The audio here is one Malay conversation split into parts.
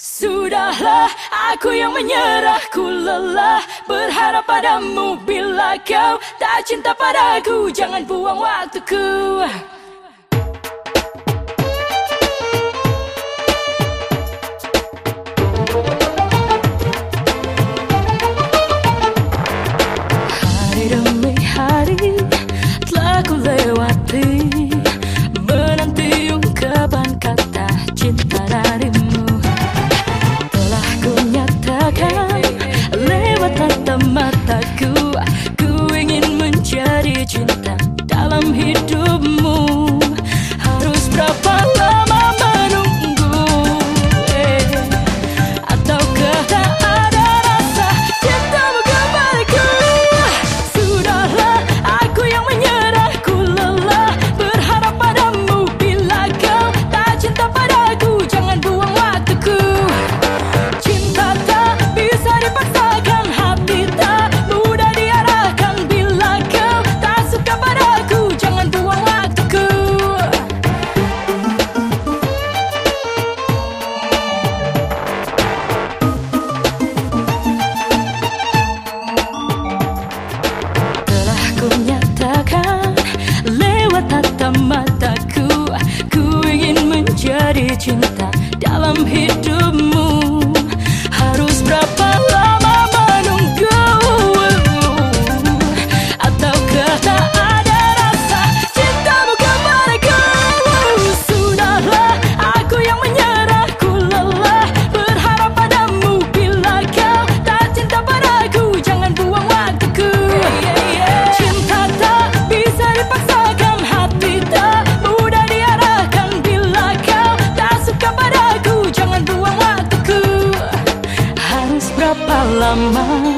Sudahlah aku yang menyerah. Ku lelah berharap padamu. Bila kau tak cinta padaku Jangan buang waktuku. come here. 慢慢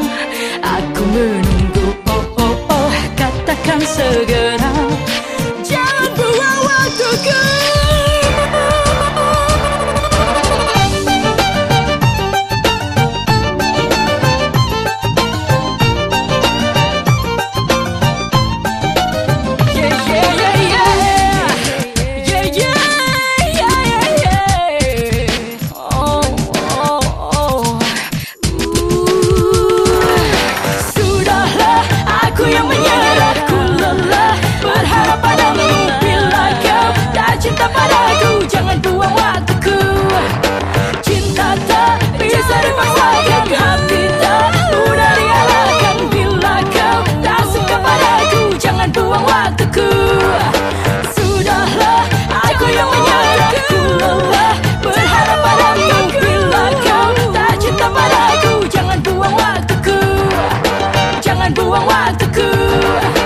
the coup.